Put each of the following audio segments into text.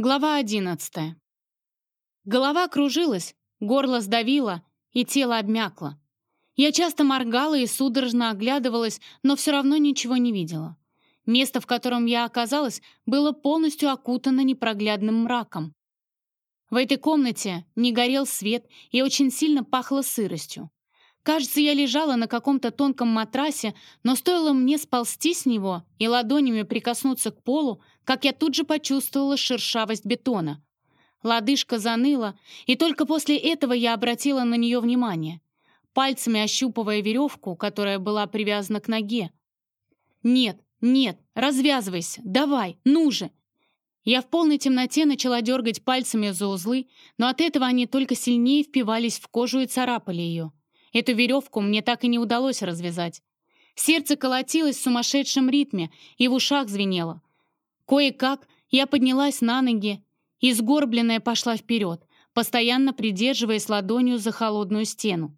Глава одиннадцатая. Голова кружилась, горло сдавило, и тело обмякло. Я часто моргала и судорожно оглядывалась, но все равно ничего не видела. Место, в котором я оказалась, было полностью окутано непроглядным мраком. В этой комнате не горел свет и очень сильно пахло сыростью. Кажется, я лежала на каком-то тонком матрасе, но стоило мне сползти с него и ладонями прикоснуться к полу, как я тут же почувствовала шершавость бетона. Лодыжка заныла, и только после этого я обратила на нее внимание, пальцами ощупывая веревку, которая была привязана к ноге. «Нет, нет, развязывайся, давай, ну же!» Я в полной темноте начала дергать пальцами за узлы, но от этого они только сильнее впивались в кожу и царапали ее. Эту веревку мне так и не удалось развязать. Сердце колотилось в сумасшедшем ритме и в ушах звенело. Кое-как я поднялась на ноги и сгорбленная пошла вперед, постоянно придерживаясь ладонью за холодную стену.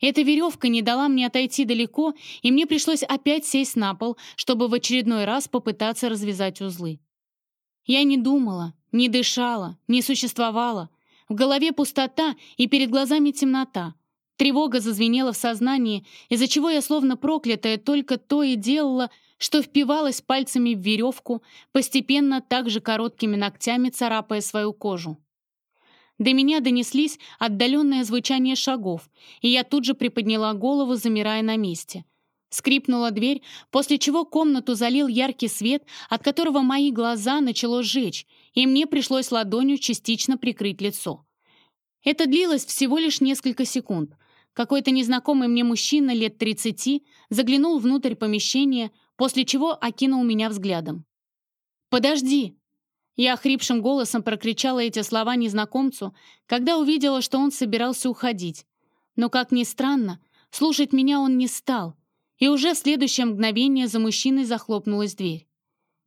Эта веревка не дала мне отойти далеко, и мне пришлось опять сесть на пол, чтобы в очередной раз попытаться развязать узлы. Я не думала, не дышала, не существовала. В голове пустота и перед глазами темнота. Тревога зазвенела в сознании, из-за чего я словно проклятая только то и делала, что впивалась пальцами в веревку, постепенно также короткими ногтями царапая свою кожу. До меня донеслись отдаленное звучание шагов, и я тут же приподняла голову, замирая на месте. Скрипнула дверь, после чего комнату залил яркий свет, от которого мои глаза начало жечь, и мне пришлось ладонью частично прикрыть лицо. Это длилось всего лишь несколько секунд — какой-то незнакомый мне мужчина лет 30 заглянул внутрь помещения, после чего окинул меня взглядом. «Подожди!» Я хрипшим голосом прокричала эти слова незнакомцу, когда увидела, что он собирался уходить. Но, как ни странно, слушать меня он не стал, и уже в следующее мгновение за мужчиной захлопнулась дверь.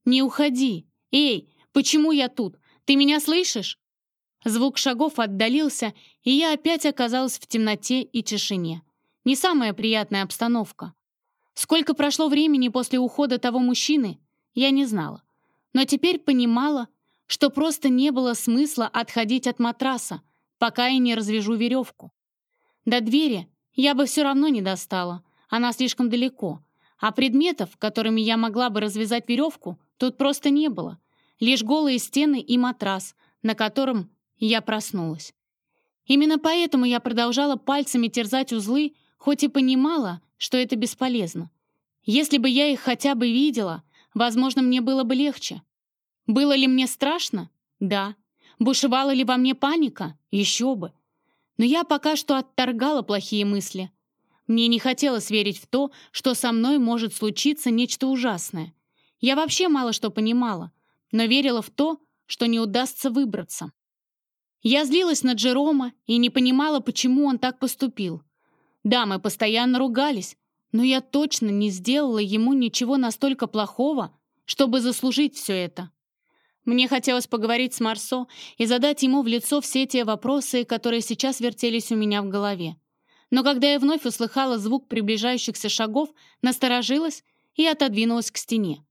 «Не уходи! Эй, почему я тут? Ты меня слышишь?» Звук шагов отдалился, и я опять оказалась в темноте и тишине. Не самая приятная обстановка. Сколько прошло времени после ухода того мужчины, я не знала. Но теперь понимала, что просто не было смысла отходить от матраса, пока я не развяжу веревку. До двери я бы все равно не достала, она слишком далеко, а предметов, которыми я могла бы развязать веревку, тут просто не было. Лишь голые стены и матрас, на котором я проснулась. Именно поэтому я продолжала пальцами терзать узлы, хоть и понимала, что это бесполезно. Если бы я их хотя бы видела, возможно, мне было бы легче. Было ли мне страшно? Да. Бушевала ли во мне паника? Еще бы. Но я пока что отторгала плохие мысли. Мне не хотелось верить в то, что со мной может случиться нечто ужасное. Я вообще мало что понимала, но верила в то, что не удастся выбраться. Я злилась на Джерома и не понимала, почему он так поступил. Да, мы постоянно ругались, но я точно не сделала ему ничего настолько плохого, чтобы заслужить все это. Мне хотелось поговорить с Марсо и задать ему в лицо все те вопросы, которые сейчас вертелись у меня в голове. Но когда я вновь услыхала звук приближающихся шагов, насторожилась и отодвинулась к стене.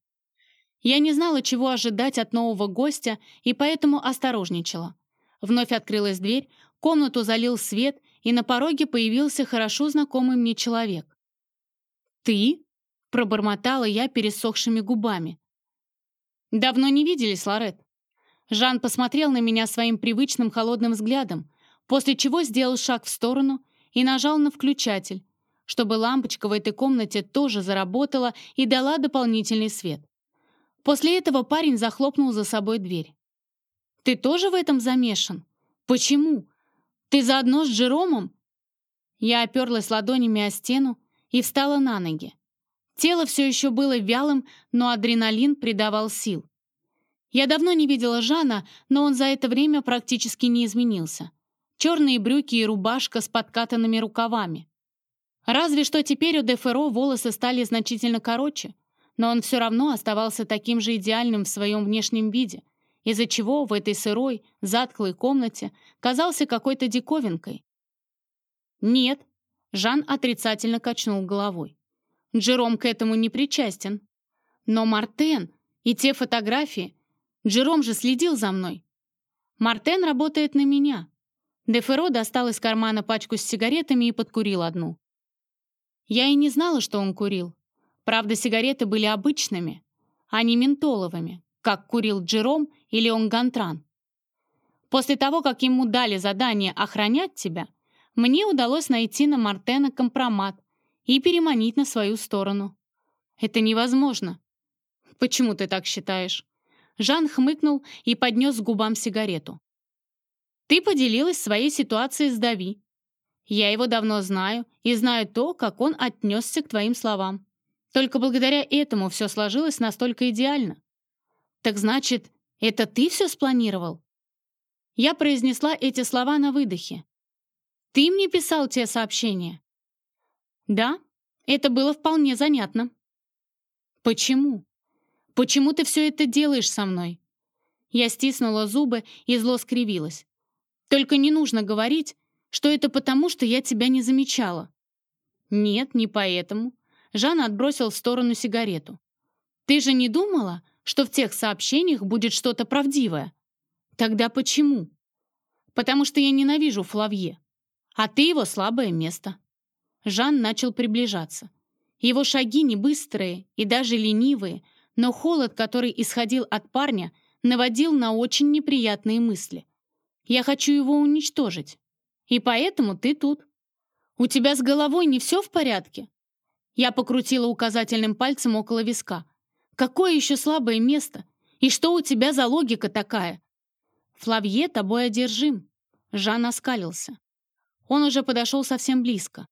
Я не знала, чего ожидать от нового гостя, и поэтому осторожничала. Вновь открылась дверь, комнату залил свет, и на пороге появился хорошо знакомый мне человек. «Ты?» — пробормотала я пересохшими губами. «Давно не виделись, Лорет». Жан посмотрел на меня своим привычным холодным взглядом, после чего сделал шаг в сторону и нажал на включатель, чтобы лампочка в этой комнате тоже заработала и дала дополнительный свет. После этого парень захлопнул за собой дверь. Ты тоже в этом замешан? Почему? Ты заодно с Джеромом?» Я оперлась ладонями о стену и встала на ноги. Тело все еще было вялым, но адреналин придавал сил. Я давно не видела Жана, но он за это время практически не изменился. Черные брюки и рубашка с подкатанными рукавами. Разве что теперь у Деферо волосы стали значительно короче, но он все равно оставался таким же идеальным в своем внешнем виде из-за чего в этой сырой, затхлой комнате казался какой-то диковинкой. «Нет», — Жан отрицательно качнул головой. «Джером к этому не причастен. Но Мартен и те фотографии... Джером же следил за мной. Мартен работает на меня. Деферо достал из кармана пачку с сигаретами и подкурил одну. Я и не знала, что он курил. Правда, сигареты были обычными, а не ментоловыми, как курил Джером или он Гантран. После того, как ему дали задание охранять тебя, мне удалось найти на Мартена компромат и переманить на свою сторону. Это невозможно. Почему ты так считаешь? Жан хмыкнул и поднес к губам сигарету. Ты поделилась своей ситуацией с Дави. Я его давно знаю и знаю то, как он отнесся к твоим словам. Только благодаря этому все сложилось настолько идеально. Так значит, это ты все спланировал? Я произнесла эти слова на выдохе. Ты мне писал те сообщения? Да, это было вполне занятно. Почему? Почему ты все это делаешь со мной? Я стиснула зубы и зло скривилась. Только не нужно говорить, что это потому, что я тебя не замечала. Нет, не поэтому. Жан отбросил в сторону сигарету. Ты же не думала, что в тех сообщениях будет что-то правдивое? Тогда почему? Потому что я ненавижу Флавье, а ты его слабое место. Жан начал приближаться. Его шаги не быстрые и даже ленивые, но холод, который исходил от парня, наводил на очень неприятные мысли. Я хочу его уничтожить. И поэтому ты тут. У тебя с головой не все в порядке? Я покрутила указательным пальцем около виска. Какое еще слабое место? И что у тебя за логика такая? Флавье тобой одержим. Жан оскалился. Он уже подошел совсем близко.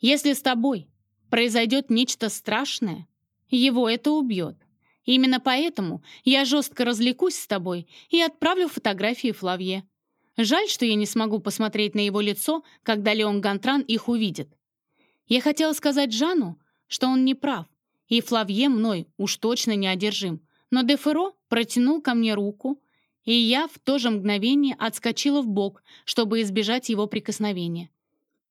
Если с тобой произойдет нечто страшное, его это убьет. Именно поэтому я жестко развлекусь с тобой и отправлю фотографии Флавье. Жаль, что я не смогу посмотреть на его лицо, когда Леон Гантран их увидит. Я хотела сказать Жану, что он не прав, и Флавье мной уж точно не одержим, но Деферо протянул ко мне руку, и я в то же мгновение отскочила в бок, чтобы избежать его прикосновения.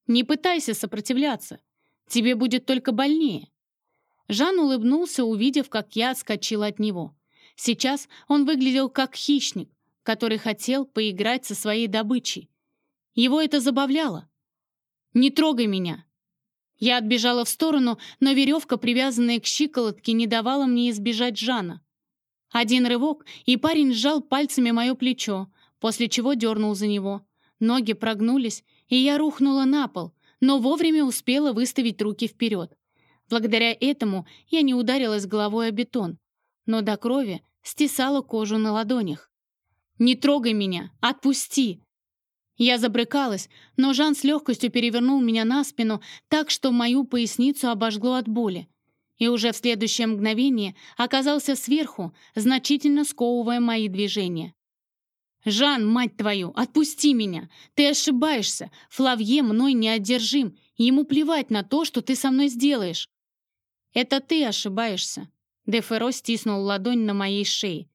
«Не пытайся сопротивляться. Тебе будет только больнее». Жан улыбнулся, увидев, как я отскочила от него. Сейчас он выглядел как хищник, который хотел поиграть со своей добычей. Его это забавляло. «Не трогай меня!» Я отбежала в сторону, но веревка, привязанная к щиколотке, не давала мне избежать Жана. Один рывок, и парень сжал пальцами мое плечо, после чего дернул за него. Ноги прогнулись, и я рухнула на пол, но вовремя успела выставить руки вперед. Благодаря этому я не ударилась головой о бетон, но до крови стесала кожу на ладонях. «Не трогай меня! Отпусти!» Я забрыкалась, но Жан с легкостью перевернул меня на спину так, что мою поясницу обожгло от боли. И уже в следующее мгновение оказался сверху, значительно сковывая мои движения. «Жан, мать твою, отпусти меня! Ты ошибаешься! Флавье мной неодержим, ему плевать на то, что ты со мной сделаешь!» «Это ты ошибаешься!» Деферо стиснул ладонь на моей шее.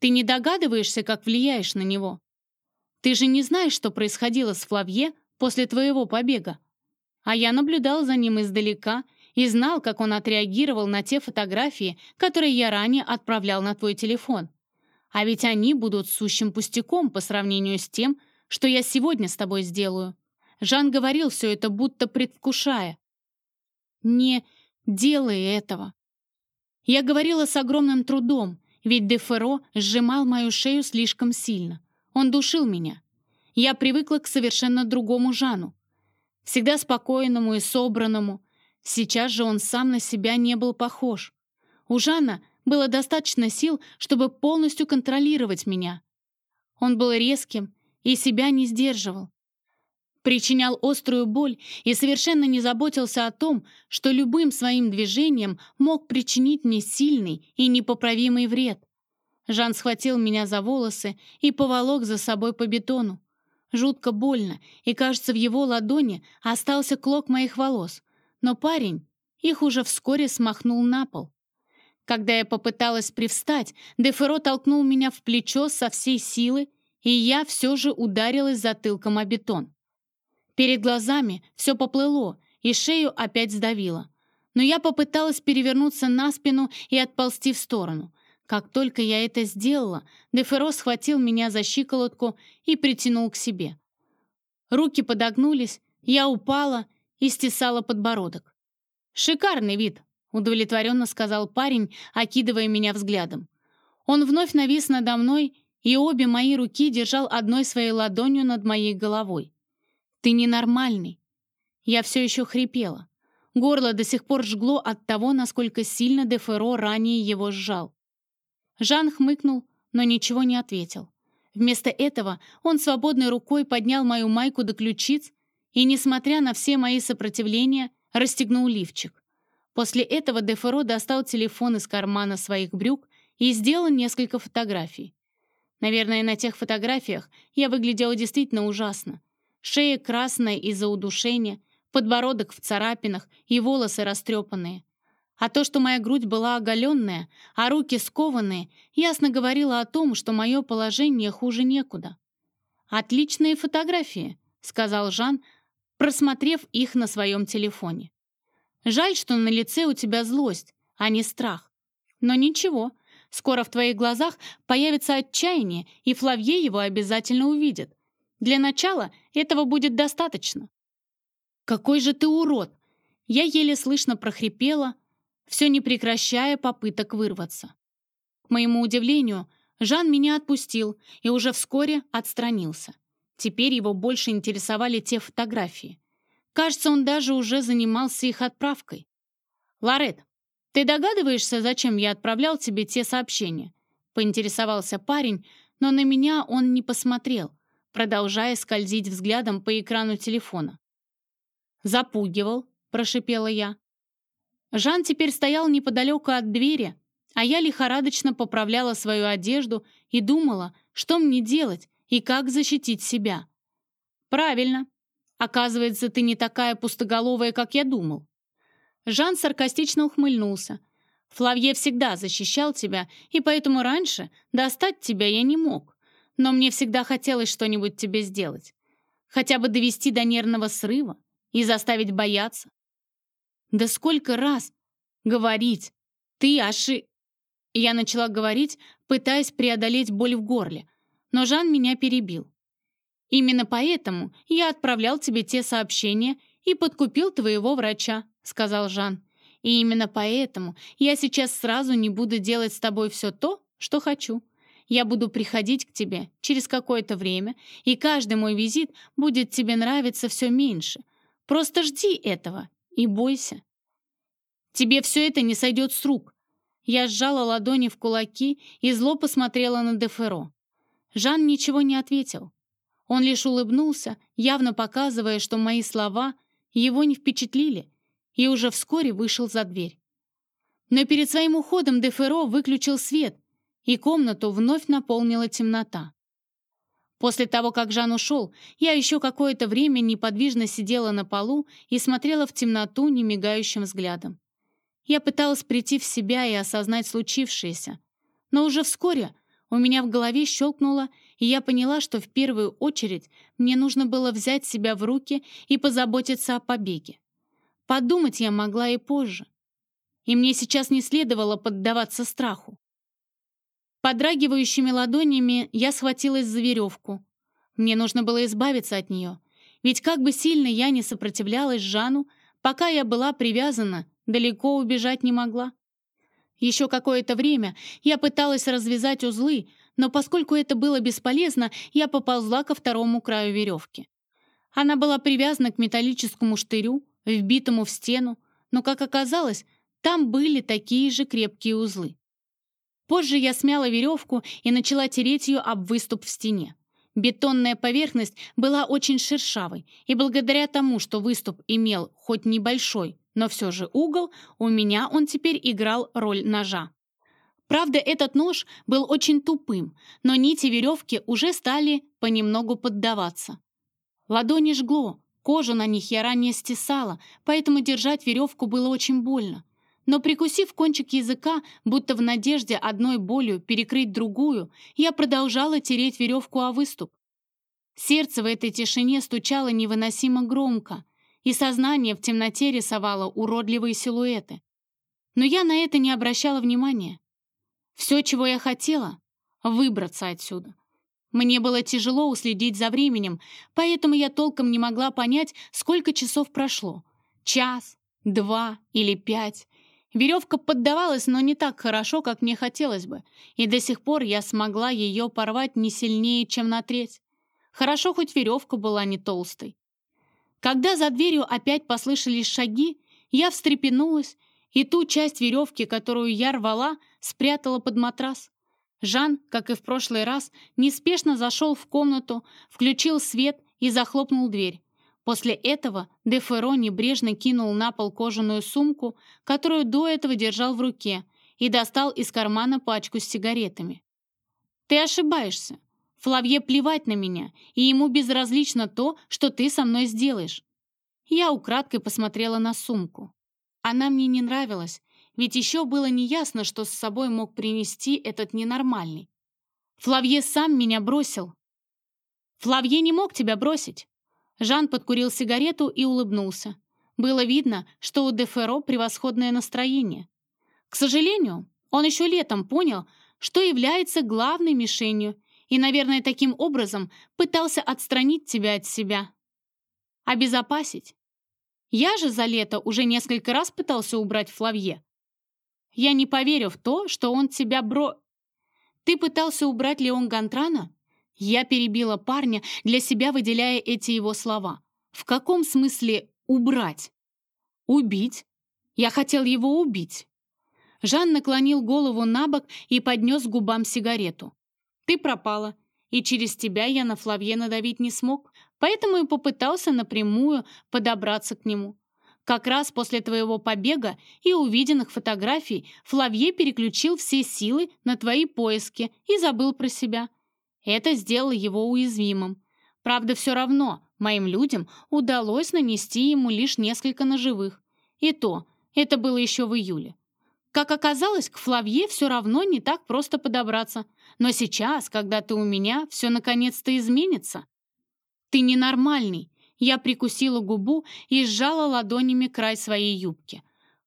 «Ты не догадываешься, как влияешь на него?» Ты же не знаешь, что происходило с Флавье после твоего побега. А я наблюдал за ним издалека и знал, как он отреагировал на те фотографии, которые я ранее отправлял на твой телефон. А ведь они будут сущим пустяком по сравнению с тем, что я сегодня с тобой сделаю. Жан говорил все это, будто предвкушая. Не делай этого. Я говорила с огромным трудом, ведь Деферо сжимал мою шею слишком сильно. Он душил меня. Я привыкла к совершенно другому Жану. Всегда спокойному и собранному. Сейчас же он сам на себя не был похож. У Жана было достаточно сил, чтобы полностью контролировать меня. Он был резким и себя не сдерживал. Причинял острую боль и совершенно не заботился о том, что любым своим движением мог причинить мне сильный и непоправимый вред. Жан схватил меня за волосы и поволок за собой по бетону. Жутко больно, и, кажется, в его ладони остался клок моих волос. Но парень их уже вскоре смахнул на пол. Когда я попыталась привстать, Деферо толкнул меня в плечо со всей силы, и я все же ударилась затылком о бетон. Перед глазами все поплыло, и шею опять сдавило. Но я попыталась перевернуться на спину и отползти в сторону. Как только я это сделала, Деферо схватил меня за щиколотку и притянул к себе. Руки подогнулись, я упала и стесала подбородок. «Шикарный вид», — удовлетворенно сказал парень, окидывая меня взглядом. Он вновь навис надо мной, и обе мои руки держал одной своей ладонью над моей головой. «Ты ненормальный». Я все еще хрипела. Горло до сих пор жгло от того, насколько сильно Деферо ранее его сжал. Жан хмыкнул, но ничего не ответил. Вместо этого он свободной рукой поднял мою майку до ключиц и, несмотря на все мои сопротивления, расстегнул лифчик. После этого Деферо достал телефон из кармана своих брюк и сделал несколько фотографий. Наверное, на тех фотографиях я выглядела действительно ужасно. Шея красная из-за удушения, подбородок в царапинах и волосы растрепанные. А то, что моя грудь была оголенная, а руки скованные, ясно говорило о том, что мое положение хуже некуда. «Отличные фотографии», — сказал Жан, просмотрев их на своем телефоне. «Жаль, что на лице у тебя злость, а не страх. Но ничего, скоро в твоих глазах появится отчаяние, и Флавье его обязательно увидит. Для начала этого будет достаточно». «Какой же ты урод!» Я еле слышно прохрипела, все не прекращая попыток вырваться. К моему удивлению, Жан меня отпустил и уже вскоре отстранился. Теперь его больше интересовали те фотографии. Кажется, он даже уже занимался их отправкой. «Лорет, ты догадываешься, зачем я отправлял тебе те сообщения?» Поинтересовался парень, но на меня он не посмотрел, продолжая скользить взглядом по экрану телефона. «Запугивал», — прошипела я. Жан теперь стоял неподалеку от двери, а я лихорадочно поправляла свою одежду и думала, что мне делать и как защитить себя. «Правильно. Оказывается, ты не такая пустоголовая, как я думал». Жан саркастично ухмыльнулся. «Флавье всегда защищал тебя, и поэтому раньше достать тебя я не мог. Но мне всегда хотелось что-нибудь тебе сделать. Хотя бы довести до нервного срыва и заставить бояться. Да сколько раз говорить? Ты оши... Я начала говорить, пытаясь преодолеть боль в горле, но Жан меня перебил. «Именно поэтому я отправлял тебе те сообщения и подкупил твоего врача», — сказал Жан. «И именно поэтому я сейчас сразу не буду делать с тобой все то, что хочу. Я буду приходить к тебе через какое-то время, и каждый мой визит будет тебе нравиться все меньше. Просто жди этого и бойся. Тебе все это не сойдет с рук. Я сжала ладони в кулаки и зло посмотрела на Деферо. Жан ничего не ответил. Он лишь улыбнулся, явно показывая, что мои слова его не впечатлили, и уже вскоре вышел за дверь. Но перед своим уходом Деферо выключил свет, и комнату вновь наполнила темнота. После того, как Жан ушел, я еще какое-то время неподвижно сидела на полу и смотрела в темноту немигающим взглядом. Я пыталась прийти в себя и осознать случившееся, но уже вскоре у меня в голове щелкнуло, и я поняла, что в первую очередь мне нужно было взять себя в руки и позаботиться о побеге. Подумать я могла и позже. И мне сейчас не следовало поддаваться страху. Подрагивающими ладонями я схватилась за веревку. Мне нужно было избавиться от нее. Ведь как бы сильно я не сопротивлялась Жану, пока я была привязана, далеко убежать не могла. Еще какое-то время я пыталась развязать узлы, но поскольку это было бесполезно, я поползла ко второму краю веревки. Она была привязана к металлическому штырю, вбитому в стену, но, как оказалось, там были такие же крепкие узлы. Позже я смяла веревку и начала тереть ее об выступ в стене. Бетонная поверхность была очень шершавой, и благодаря тому, что выступ имел хоть небольшой, но все же угол, у меня он теперь играл роль ножа. Правда, этот нож был очень тупым, но нити веревки уже стали понемногу поддаваться. Ладони жгло, кожу на них я ранее стесала, поэтому держать веревку было очень больно. Но прикусив кончик языка, будто в надежде одной болью перекрыть другую, я продолжала тереть веревку о выступ. Сердце в этой тишине стучало невыносимо громко, и сознание в темноте рисовало уродливые силуэты. Но я на это не обращала внимания. Все, чего я хотела — выбраться отсюда. Мне было тяжело уследить за временем, поэтому я толком не могла понять, сколько часов прошло. Час, два или пять. Веревка поддавалась, но не так хорошо, как мне хотелось бы, и до сих пор я смогла ее порвать не сильнее, чем на треть. Хорошо, хоть веревка была не толстой. Когда за дверью опять послышались шаги, я встрепенулась и ту часть веревки, которую я рвала, спрятала под матрас. Жан, как и в прошлый раз, неспешно зашел в комнату, включил свет и захлопнул дверь. После этого Деферо небрежно кинул на пол кожаную сумку, которую до этого держал в руке, и достал из кармана пачку с сигаретами. «Ты ошибаешься. Флавье плевать на меня, и ему безразлично то, что ты со мной сделаешь». Я украдкой посмотрела на сумку. Она мне не нравилась, ведь еще было неясно, что с собой мог принести этот ненормальный. Флавье сам меня бросил. Флавье не мог тебя бросить. Жан подкурил сигарету и улыбнулся. Было видно, что у Деферо превосходное настроение. К сожалению, он еще летом понял, что является главной мишенью и, наверное, таким образом пытался отстранить тебя от себя. Обезопасить. Я же за лето уже несколько раз пытался убрать Флавье. Я не поверю в то, что он тебя бро... Ты пытался убрать Леон Гантрана? Я перебила парня, для себя выделяя эти его слова. В каком смысле «убрать»? «Убить»? Я хотел его убить. Жан наклонил голову на бок и поднес губам сигарету. «Ты пропала, и через тебя я на Флавье надавить не смог, поэтому и попытался напрямую подобраться к нему. Как раз после твоего побега и увиденных фотографий Флавье переключил все силы на твои поиски и забыл про себя. Это сделало его уязвимым. Правда, все равно моим людям удалось нанести ему лишь несколько ножевых. И то, это было еще в июле. Как оказалось, к Флавье все равно не так просто подобраться. Но сейчас, когда ты у меня, все наконец-то изменится. Ты ненормальный. Я прикусила губу и сжала ладонями край своей юбки.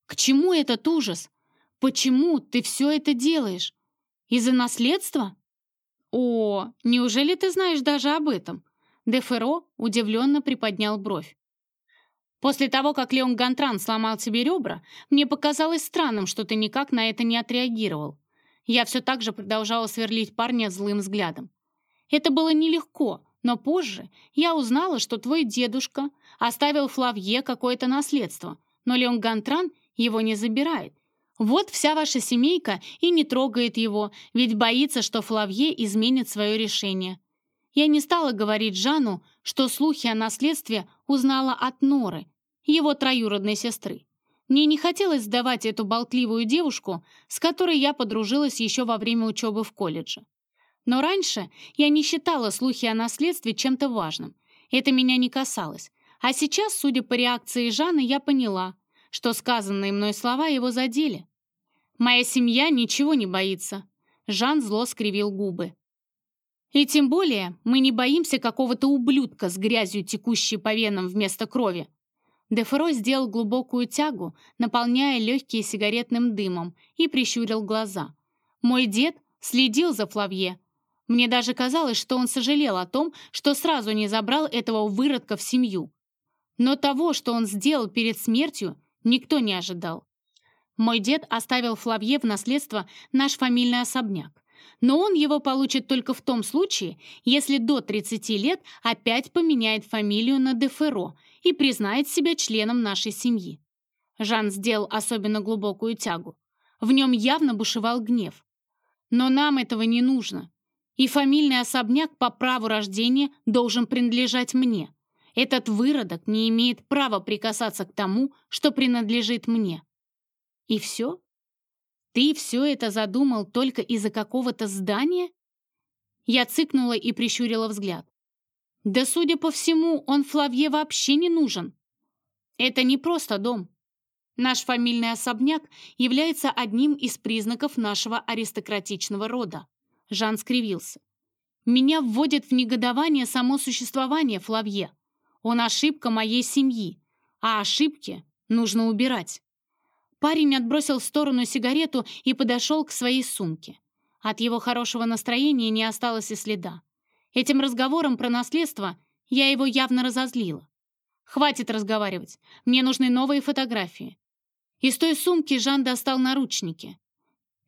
К чему этот ужас? Почему ты все это делаешь? Из-за наследства? «О, неужели ты знаешь даже об этом?» Деферо удивленно приподнял бровь. «После того, как Леон Гантран сломал тебе ребра, мне показалось странным, что ты никак на это не отреагировал. Я все так же продолжала сверлить парня злым взглядом. Это было нелегко, но позже я узнала, что твой дедушка оставил Флавье какое-то наследство, но Леон Гантран его не забирает, вот вся ваша семейка и не трогает его, ведь боится, что Флавье изменит свое решение. Я не стала говорить Жану, что слухи о наследстве узнала от Норы, его троюродной сестры. Мне не хотелось сдавать эту болтливую девушку, с которой я подружилась еще во время учебы в колледже. Но раньше я не считала слухи о наследстве чем-то важным. Это меня не касалось. А сейчас, судя по реакции Жаны, я поняла, что сказанные мной слова его задели. Моя семья ничего не боится. Жан зло скривил губы. И тем более мы не боимся какого-то ублюдка с грязью, текущей по венам вместо крови. Дефро сделал глубокую тягу, наполняя легкие сигаретным дымом, и прищурил глаза. Мой дед следил за Флавье. Мне даже казалось, что он сожалел о том, что сразу не забрал этого выродка в семью. Но того, что он сделал перед смертью, никто не ожидал. Мой дед оставил Флавье в наследство наш фамильный особняк. Но он его получит только в том случае, если до 30 лет опять поменяет фамилию на Деферо и признает себя членом нашей семьи. Жан сделал особенно глубокую тягу. В нем явно бушевал гнев. Но нам этого не нужно. И фамильный особняк по праву рождения должен принадлежать мне. Этот выродок не имеет права прикасаться к тому, что принадлежит мне. И все? Ты все это задумал только из-за какого-то здания? Я цыкнула и прищурила взгляд. Да, судя по всему, он Флавье вообще не нужен. Это не просто дом. Наш фамильный особняк является одним из признаков нашего аристократичного рода. Жан скривился. Меня вводит в негодование само существование Флавье. Он ошибка моей семьи, а ошибки нужно убирать. парень отбросил в сторону сигарету и подошел к своей сумке. От его хорошего настроения не осталось и следа. Этим разговором про наследство я его явно разозлила. «Хватит разговаривать. Мне нужны новые фотографии». Из той сумки Жан достал наручники.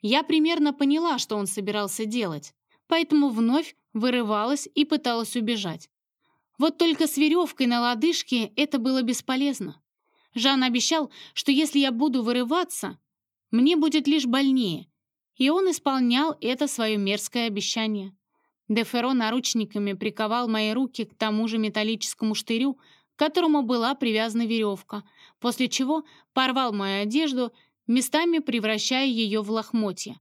Я примерно поняла, что он собирался делать, поэтому вновь вырывалась и пыталась убежать. Вот только с веревкой на лодыжке это было бесполезно. Жан обещал, что если я буду вырываться, мне будет лишь больнее, и он исполнял это свое мерзкое обещание. Деферо наручниками приковал мои руки к тому же металлическому штырю, к которому была привязана веревка, после чего порвал мою одежду, местами превращая ее в лохмотья.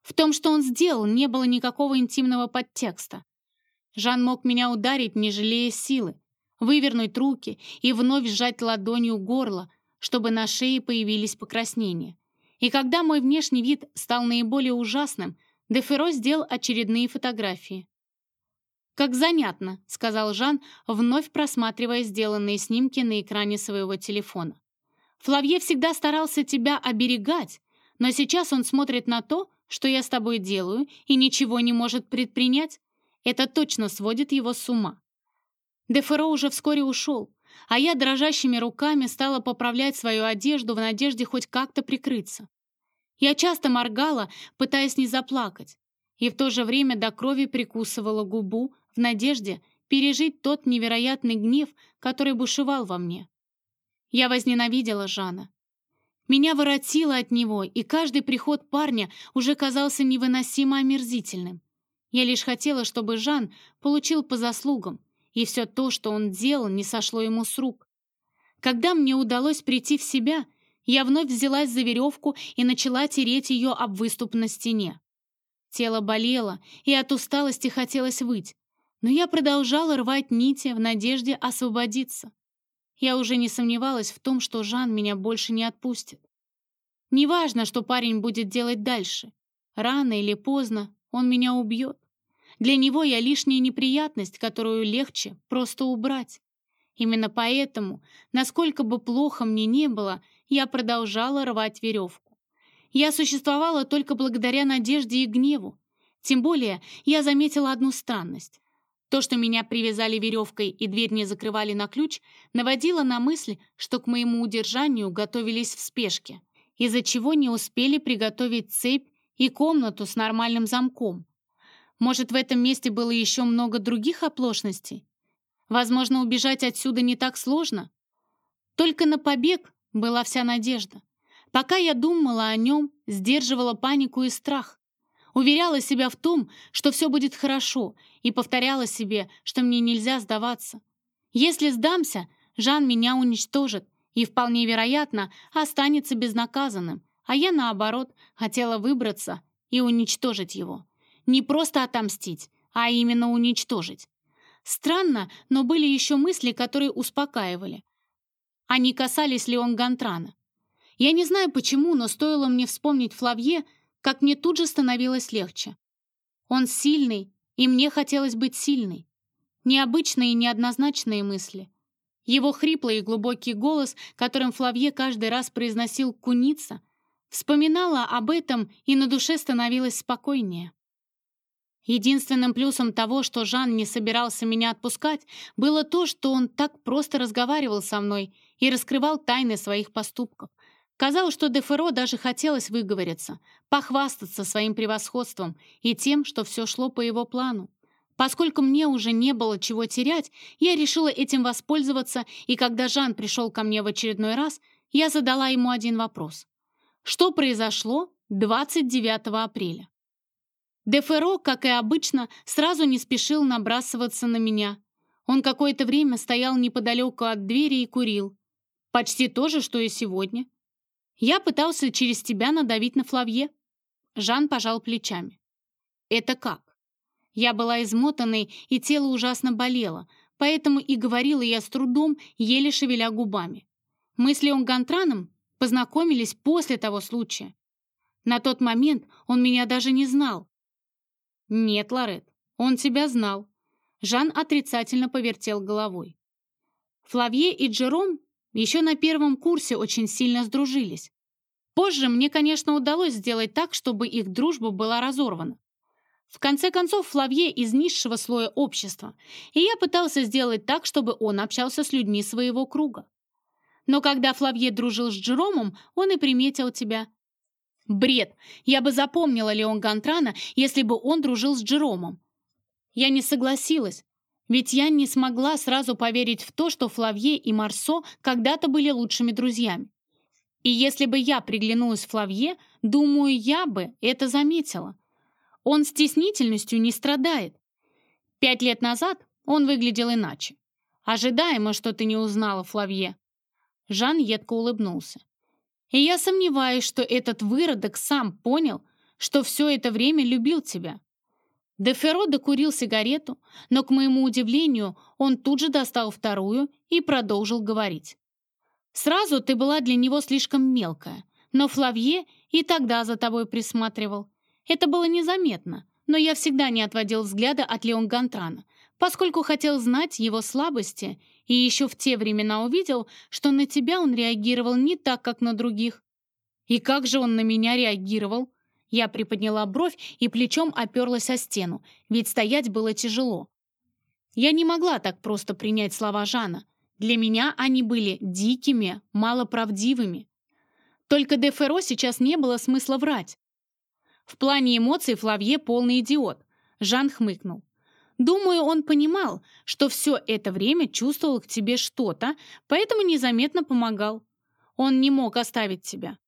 В том, что он сделал, не было никакого интимного подтекста. Жан мог меня ударить, не жалея силы, вывернуть руки и вновь сжать ладонью горло, чтобы на шее появились покраснения. И когда мой внешний вид стал наиболее ужасным, Деферо сделал очередные фотографии. «Как занятно», — сказал Жан, вновь просматривая сделанные снимки на экране своего телефона. «Флавье всегда старался тебя оберегать, но сейчас он смотрит на то, что я с тобой делаю, и ничего не может предпринять. Это точно сводит его с ума». Деферо уже вскоре ушел, а я дрожащими руками стала поправлять свою одежду в надежде хоть как-то прикрыться. Я часто моргала, пытаясь не заплакать, и в то же время до крови прикусывала губу в надежде пережить тот невероятный гнев, который бушевал во мне. Я возненавидела Жана. Меня воротило от него, и каждый приход парня уже казался невыносимо омерзительным. Я лишь хотела, чтобы Жан получил по заслугам, и все то, что он делал, не сошло ему с рук. Когда мне удалось прийти в себя, я вновь взялась за веревку и начала тереть ее об выступ на стене. Тело болело, и от усталости хотелось выть, но я продолжала рвать нити в надежде освободиться. Я уже не сомневалась в том, что Жан меня больше не отпустит. Неважно, что парень будет делать дальше. Рано или поздно он меня убьет. Для него я лишняя неприятность, которую легче просто убрать. Именно поэтому, насколько бы плохо мне не было, я продолжала рвать веревку. Я существовала только благодаря надежде и гневу. Тем более я заметила одну странность. То, что меня привязали веревкой и дверь не закрывали на ключ, наводило на мысль, что к моему удержанию готовились в спешке, из-за чего не успели приготовить цепь и комнату с нормальным замком. Может, в этом месте было еще много других оплошностей? Возможно, убежать отсюда не так сложно? Только на побег была вся надежда. Пока я думала о нем, сдерживала панику и страх. Уверяла себя в том, что все будет хорошо, и повторяла себе, что мне нельзя сдаваться. Если сдамся, Жан меня уничтожит и, вполне вероятно, останется безнаказанным, а я, наоборот, хотела выбраться и уничтожить его. Не просто отомстить, а именно уничтожить. Странно, но были еще мысли, которые успокаивали. Они касались Леон Гантрана. Я не знаю почему, но стоило мне вспомнить Флавье, как мне тут же становилось легче. Он сильный, и мне хотелось быть сильной. Необычные и неоднозначные мысли. Его хриплый и глубокий голос, которым Флавье каждый раз произносил «куница», вспоминала об этом, и на душе становилось спокойнее. Единственным плюсом того, что Жан не собирался меня отпускать, было то, что он так просто разговаривал со мной и раскрывал тайны своих поступков. Казалось, что Деферо даже хотелось выговориться, похвастаться своим превосходством и тем, что все шло по его плану. Поскольку мне уже не было чего терять, я решила этим воспользоваться, и когда Жан пришел ко мне в очередной раз, я задала ему один вопрос. Что произошло 29 апреля? Деферо, как и обычно, сразу не спешил набрасываться на меня. Он какое-то время стоял неподалеку от двери и курил. Почти то же, что и сегодня. Я пытался через тебя надавить на Флавье. Жан пожал плечами. Это как? Я была измотанной, и тело ужасно болело, поэтому и говорила я с трудом, еле шевеля губами. Мы с Леон Гантраном познакомились после того случая. На тот момент он меня даже не знал, «Нет, Лорет, он тебя знал». Жан отрицательно повертел головой. Флавье и Джером еще на первом курсе очень сильно сдружились. Позже мне, конечно, удалось сделать так, чтобы их дружба была разорвана. В конце концов, Флавье из низшего слоя общества, и я пытался сделать так, чтобы он общался с людьми своего круга. Но когда Флавье дружил с Джеромом, он и приметил тебя. Бред! Я бы запомнила Леон Гантрана, если бы он дружил с Джеромом. Я не согласилась, ведь я не смогла сразу поверить в то, что Флавье и Марсо когда-то были лучшими друзьями. И если бы я приглянулась Флавье, думаю, я бы это заметила. Он стеснительностью не страдает. Пять лет назад он выглядел иначе. Ожидаемо, что ты не узнала Флавье. Жан едко улыбнулся. И я сомневаюсь, что этот выродок сам понял, что все это время любил тебя. Деферо докурил сигарету, но, к моему удивлению, он тут же достал вторую и продолжил говорить. «Сразу ты была для него слишком мелкая, но Флавье и тогда за тобой присматривал. Это было незаметно, но я всегда не отводил взгляда от Леон Гантрана, поскольку хотел знать его слабости и еще в те времена увидел, что на тебя он реагировал не так, как на других. И как же он на меня реагировал?» Я приподняла бровь и плечом оперлась о стену, ведь стоять было тяжело. Я не могла так просто принять слова Жана. Для меня они были дикими, малоправдивыми. Только де Ферро сейчас не было смысла врать. В плане эмоций Флавье полный идиот. Жан хмыкнул. Думаю, он понимал, что все это время чувствовал к тебе что-то, поэтому незаметно помогал. Он не мог оставить тебя.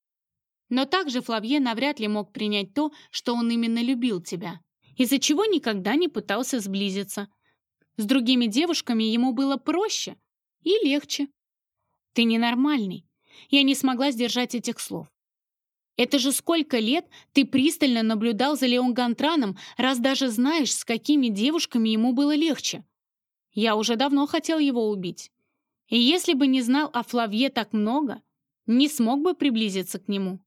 Но также Флавье навряд ли мог принять то, что он именно любил тебя, из-за чего никогда не пытался сблизиться. С другими девушками ему было проще и легче. «Ты ненормальный». Я не смогла сдержать этих слов. Это же сколько лет ты пристально наблюдал за Леон Гантраном, раз даже знаешь, с какими девушками ему было легче. Я уже давно хотел его убить. И если бы не знал о Флавье так много, не смог бы приблизиться к нему.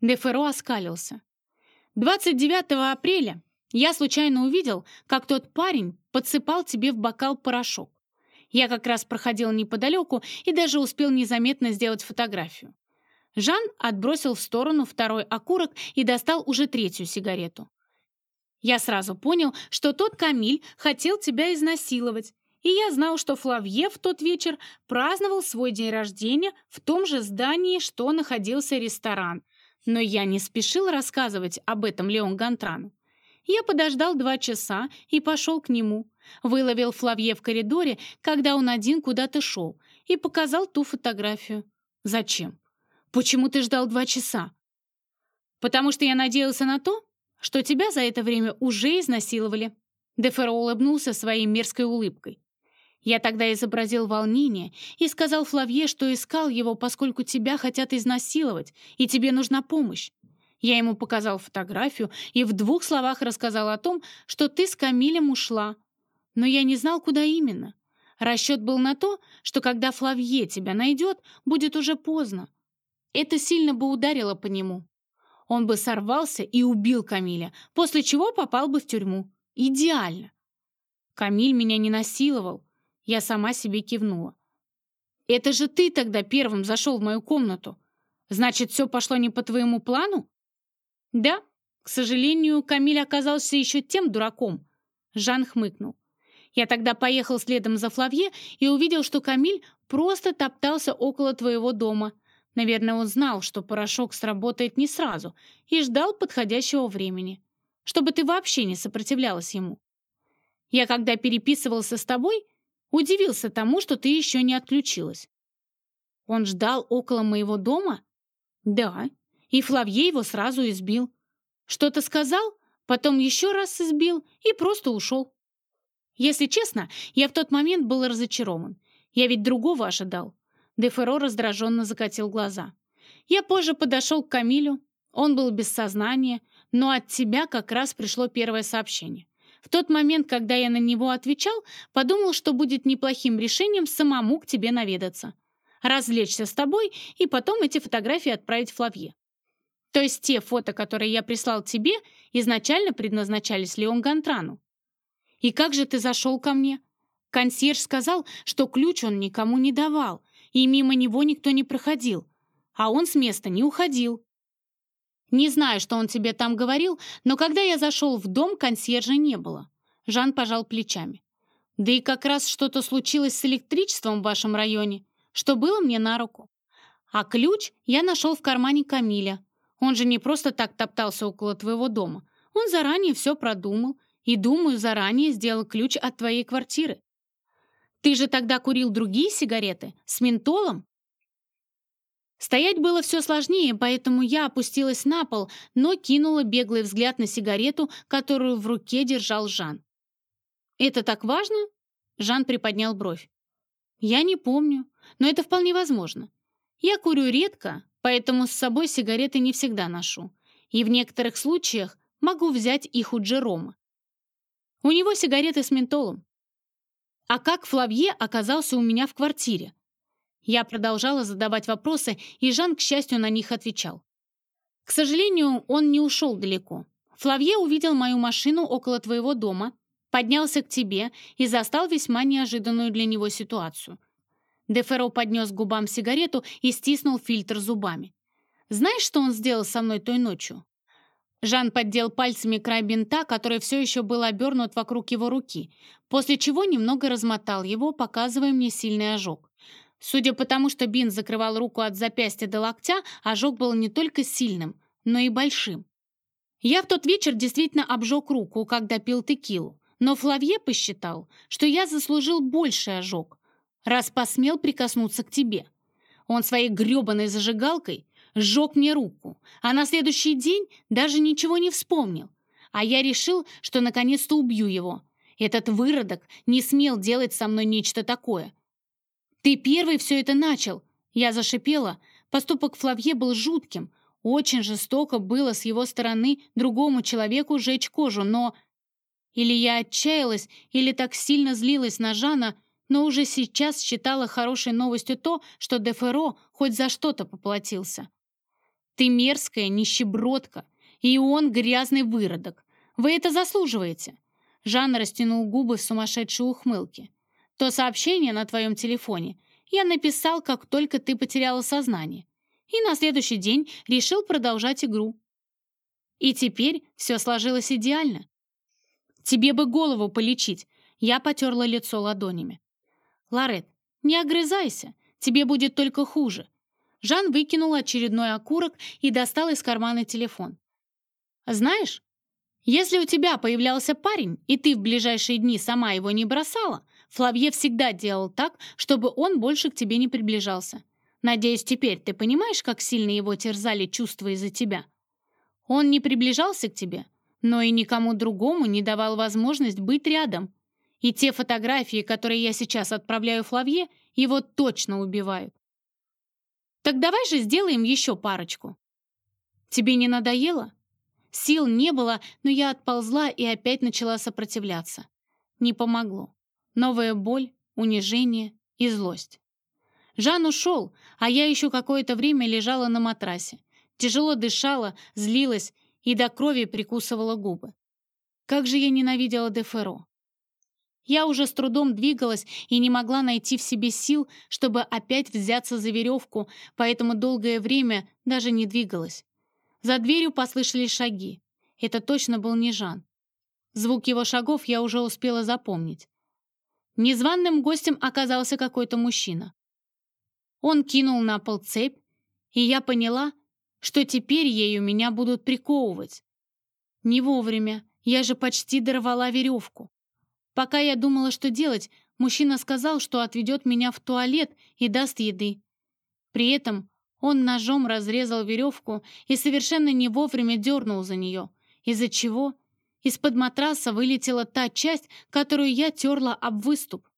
Деферо оскалился. 29 апреля я случайно увидел, как тот парень подсыпал тебе в бокал порошок. Я как раз проходил неподалеку и даже успел незаметно сделать фотографию. Жан отбросил в сторону второй окурок и достал уже третью сигарету. Я сразу понял, что тот Камиль хотел тебя изнасиловать, и я знал, что Флавье в тот вечер праздновал свой день рождения в том же здании, что находился ресторан, но я не спешил рассказывать об этом Леон Гантрану. Я подождал два часа и пошел к нему. Выловил Флавье в коридоре, когда он один куда-то шел, и показал ту фотографию. «Зачем? Почему ты ждал два часа?» «Потому что я надеялся на то, что тебя за это время уже изнасиловали». Деферо улыбнулся своей мерзкой улыбкой. Я тогда изобразил волнение и сказал Флавье, что искал его, поскольку тебя хотят изнасиловать, и тебе нужна помощь. Я ему показал фотографию и в двух словах рассказал о том, что ты с Камилем ушла. Но я не знал, куда именно. Расчет был на то, что когда Флавье тебя найдет, будет уже поздно. Это сильно бы ударило по нему. Он бы сорвался и убил Камиля, после чего попал бы в тюрьму. Идеально. Камиль меня не насиловал, я сама себе кивнула. «Это же ты тогда первым зашел в мою комнату. Значит, все пошло не по твоему плану?» «Да, к сожалению, Камиль оказался еще тем дураком», — Жан хмыкнул. «Я тогда поехал следом за Флавье и увидел, что Камиль просто топтался около твоего дома. Наверное, он знал, что порошок сработает не сразу, и ждал подходящего времени, чтобы ты вообще не сопротивлялась ему. Я когда переписывался с тобой, Удивился тому, что ты еще не отключилась. Он ждал около моего дома? Да, и Флавье его сразу избил. Что-то сказал, потом еще раз избил и просто ушел. Если честно, я в тот момент был разочарован. Я ведь другого ожидал. Деферо раздраженно закатил глаза. Я позже подошел к Камилю. Он был без сознания, но от тебя как раз пришло первое сообщение. В тот момент, когда я на него отвечал, подумал, что будет неплохим решением самому к тебе наведаться. Развлечься с тобой и потом эти фотографии отправить Флавье. То есть те фото, которые я прислал тебе, изначально предназначались Леон Гантрану. И как же ты зашел ко мне? Консьерж сказал, что ключ он никому не давал, и мимо него никто не проходил. а он с места не уходил. Не знаю, что он тебе там говорил, но когда я зашел в дом, консьержа не было. Жан пожал плечами. Да и как раз что-то случилось с электричеством в вашем районе, что было мне на руку. А ключ я нашел в кармане Камиля. Он же не просто так топтался около твоего дома. Он заранее все продумал и, думаю, заранее сделал ключ от твоей квартиры. Ты же тогда курил другие сигареты? С ментолом? Стоять было все сложнее, поэтому я опустилась на пол, но кинула беглый взгляд на сигарету, которую в руке держал Жан. «Это так важно?» Жан приподнял бровь. «Я не помню, но это вполне возможно. Я курю редко, поэтому с собой сигареты не всегда ношу. И в некоторых случаях могу взять их у Джерома. У него сигареты с ментолом. А как Флавье оказался у меня в квартире? Я продолжала задавать вопросы, и Жан, к счастью, на них отвечал. К сожалению, он не ушел далеко. Флавье увидел мою машину около твоего дома, поднялся к тебе и застал весьма неожиданную для него ситуацию. Деферо поднес губам сигарету и стиснул фильтр зубами. «Знаешь, что он сделал со мной той ночью?» Жан поддел пальцами край бинта, который все еще был обернут вокруг его руки, после чего немного размотал его, показывая мне сильный ожог. Судя по тому, что бинт закрывал руку от запястья до локтя, ожог был не только сильным, но и большим. Я в тот вечер действительно обжег руку, когда пил текилу, но Флавье посчитал, что я заслужил больший ожог, раз посмел прикоснуться к тебе. Он своей гребаной зажигалкой сжег мне руку, а на следующий день даже ничего не вспомнил. А я решил, что наконец-то убью его. Этот выродок не смел делать со мной нечто такое. «Ты первый все это начал!» Я зашипела. Поступок Флавье был жутким. Очень жестоко было с его стороны другому человеку сжечь кожу, но... Или я отчаялась, или так сильно злилась на Жана, но уже сейчас считала хорошей новостью то, что Деферо хоть за что-то поплатился. «Ты мерзкая нищебродка, и он грязный выродок. Вы это заслуживаете!» Жан растянул губы в сумасшедшей ухмылке. То сообщение на твоем телефоне я написал, как только ты потеряла сознание. И на следующий день решил продолжать игру. И теперь все сложилось идеально. Тебе бы голову полечить. Я потерла лицо ладонями. Ларет, не огрызайся, тебе будет только хуже. Жан выкинул очередной окурок и достал из кармана телефон. «Знаешь, если у тебя появлялся парень, и ты в ближайшие дни сама его не бросала, Флавье всегда делал так, чтобы он больше к тебе не приближался. Надеюсь, теперь ты понимаешь, как сильно его терзали чувства из-за тебя. Он не приближался к тебе, но и никому другому не давал возможность быть рядом. И те фотографии, которые я сейчас отправляю Флавье, его точно убивают. Так давай же сделаем еще парочку. Тебе не надоело? Сил не было, но я отползла и опять начала сопротивляться. Не помогло. Новая боль, унижение и злость. Жан ушел, а я еще какое-то время лежала на матрасе. Тяжело дышала, злилась и до крови прикусывала губы. Как же я ненавидела Деферо. Я уже с трудом двигалась и не могла найти в себе сил, чтобы опять взяться за веревку, поэтому долгое время даже не двигалась. За дверью послышались шаги. Это точно был не Жан. Звук его шагов я уже успела запомнить. Незваным гостем оказался какой-то мужчина. Он кинул на пол цепь, и я поняла, что теперь ею меня будут приковывать. Не вовремя, я же почти дорвала веревку. Пока я думала, что делать, мужчина сказал, что отведет меня в туалет и даст еды. При этом он ножом разрезал веревку и совершенно не вовремя дернул за нее, из-за чего из-под матраса вылетела та часть, которую я терла об выступ.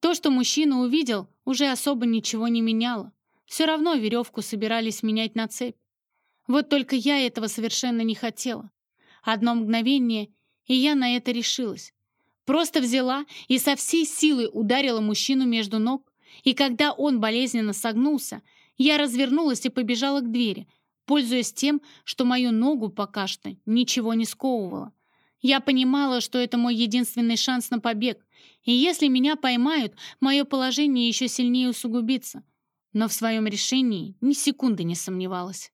То, что мужчина увидел, уже особо ничего не меняло. Все равно веревку собирались менять на цепь. Вот только я этого совершенно не хотела. Одно мгновение, и я на это решилась. Просто взяла и со всей силы ударила мужчину между ног, и когда он болезненно согнулся, я развернулась и побежала к двери, пользуясь тем, что мою ногу пока что ничего не сковывало. Я понимала, что это мой единственный шанс на побег, и если меня поймают, мое положение еще сильнее усугубится. но в своем решении ни секунды не сомневалась.